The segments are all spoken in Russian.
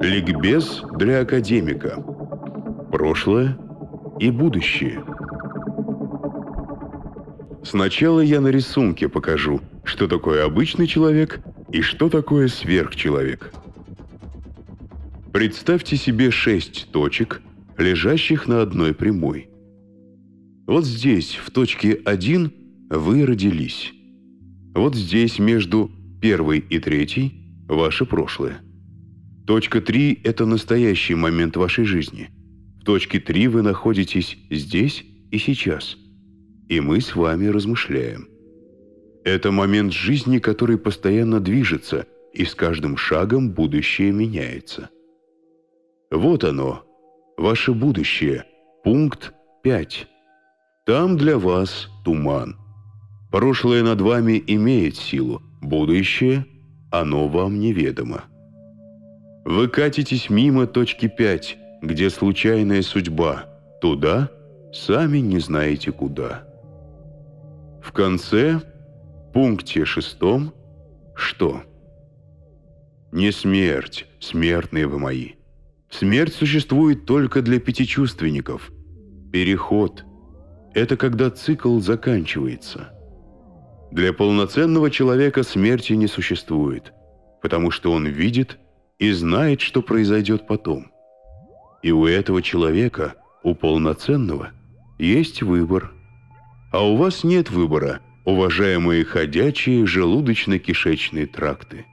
Ликбез для академика. Прошлое и будущее. Сначала я на рисунке покажу, что такое обычный человек и что такое сверхчеловек. Представьте себе шесть точек, лежащих на одной прямой. Вот здесь, в точке 1, вы родились. Вот здесь, между первой и третьей, ваше прошлое. Точка 3 – это настоящий момент вашей жизни. В точке 3 вы находитесь здесь и сейчас. И мы с вами размышляем. Это момент жизни, который постоянно движется, и с каждым шагом будущее меняется. Вот оно, ваше будущее, пункт 5. Там для вас туман. Прошлое над вами имеет силу, будущее, оно вам неведомо. Вы катитесь мимо точки 5, где случайная судьба, туда, сами не знаете куда. В конце, пункте шестом, что? Не смерть, смертные вы мои. Смерть существует только для пятичувственников. Переход – это когда цикл заканчивается. Для полноценного человека смерти не существует, потому что он видит и знает, что произойдет потом. И у этого человека, у полноценного, есть выбор. А у вас нет выбора, уважаемые ходячие желудочно-кишечные тракты.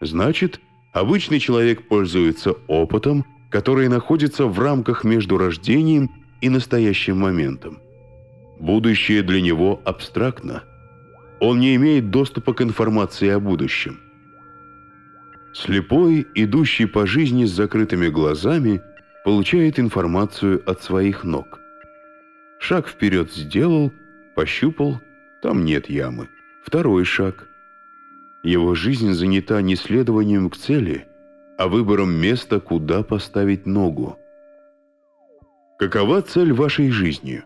Значит, Обычный человек пользуется опытом, который находится в рамках между рождением и настоящим моментом. Будущее для него абстрактно. Он не имеет доступа к информации о будущем. Слепой, идущий по жизни с закрытыми глазами, получает информацию от своих ног. Шаг вперед сделал, пощупал, там нет ямы. Второй шаг – его жизнь занята не следованием к цели, а выбором места, куда поставить ногу. Какова цель вашей жизни?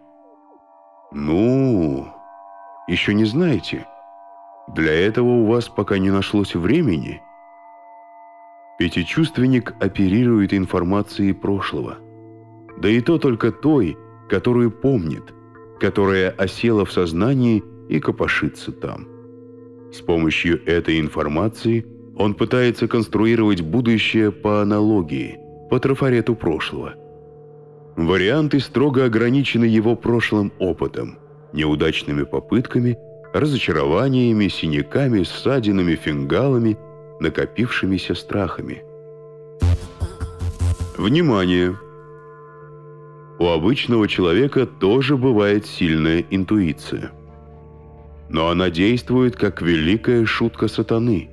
Ну, еще не знаете. Для этого у вас пока не нашлось времени. Пятичувственник оперирует информацией прошлого. Да и то только той, которую помнит, которая осела в сознании и копошится там. С помощью этой информации он пытается конструировать будущее по аналогии, по трафарету прошлого. Варианты строго ограничены его прошлым опытом, неудачными попытками, разочарованиями, синяками, ссадинами, фингалами, накопившимися страхами. Внимание! У обычного человека тоже бывает сильная интуиция но она действует как великая шутка сатаны.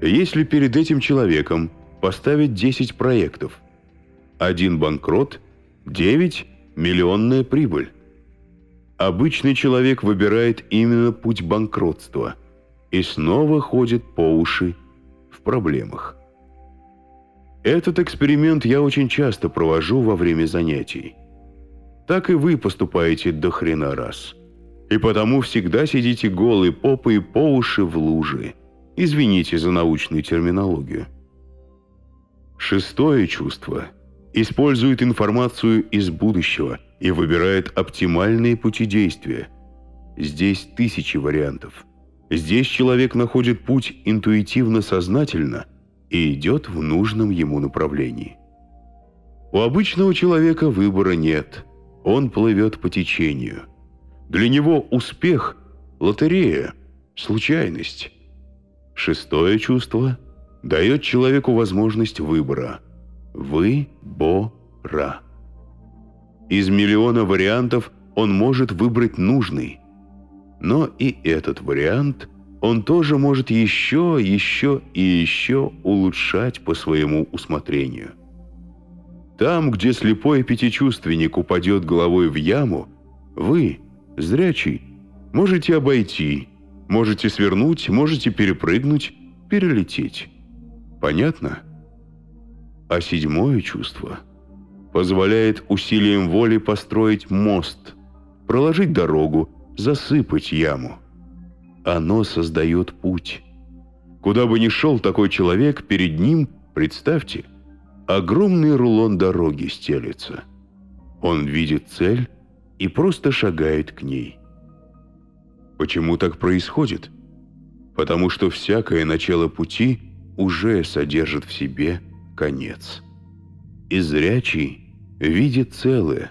Если перед этим человеком поставить 10 проектов, один банкрот, 9 – миллионная прибыль. Обычный человек выбирает именно путь банкротства и снова ходит по уши в проблемах. Этот эксперимент я очень часто провожу во время занятий. Так и вы поступаете до хрена раз – и потому всегда сидите голые попы и по уши в луже. Извините за научную терминологию. Шестое чувство использует информацию из будущего и выбирает оптимальные пути действия. Здесь тысячи вариантов. Здесь человек находит путь интуитивно-сознательно и идет в нужном ему направлении. У обычного человека выбора нет. Он плывет по течению – для него успех – лотерея, случайность. Шестое чувство дает человеку возможность выбора. Вы-бо-ра. Из миллиона вариантов он может выбрать нужный. Но и этот вариант он тоже может еще, еще и еще улучшать по своему усмотрению. Там, где слепой пятичувственник упадет головой в яму, вы – Зрячий. Можете обойти, можете свернуть, можете перепрыгнуть, перелететь. Понятно? А седьмое чувство позволяет усилием воли построить мост, проложить дорогу, засыпать яму. оно создает путь. Куда бы ни шел такой человек, перед ним, представьте, огромный рулон дороги стелется. Он видит цель и просто шагает к ней. Почему так происходит? Потому что всякое начало пути уже содержит в себе конец. И зрячий видит целое.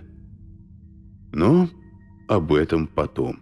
Но об этом потом.